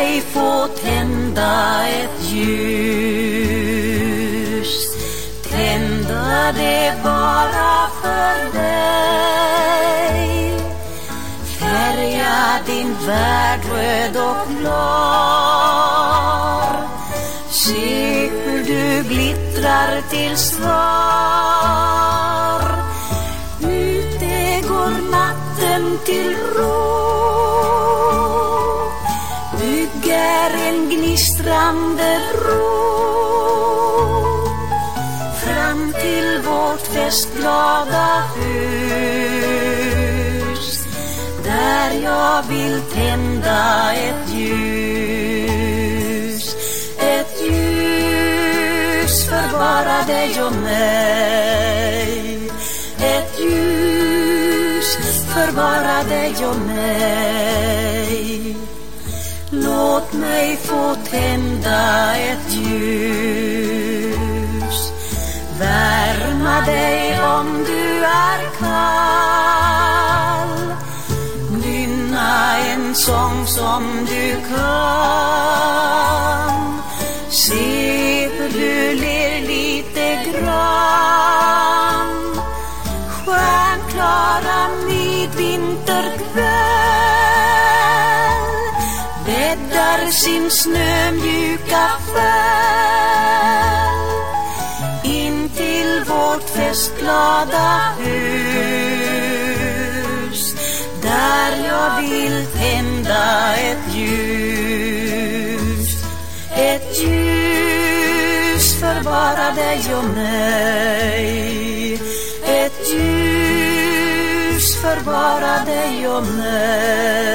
mig få tända ett ljus. Tända det bara för dig. Färga din värld röd och klar. Se hur du glittrar till svar. Ute går natten till ro är en gnistrande bro fram till vårt festglada hus. Där jag vill tända ett ljus. Ett ljus för bara dig och mig. Ett ljus för bara dig och mig. Låt mig få tända ett ljus. Värma dig om du är kall. Nynna en sång som du kan. Se hur du ler lite grann. Stjärnklara midvinterkväll bäddar sin snömjuka själ. in till vårt festglada hus. Där jag vill tända ett ljus. Ett ljus för bara dig och mig. Ett ljus för bara dig och mig.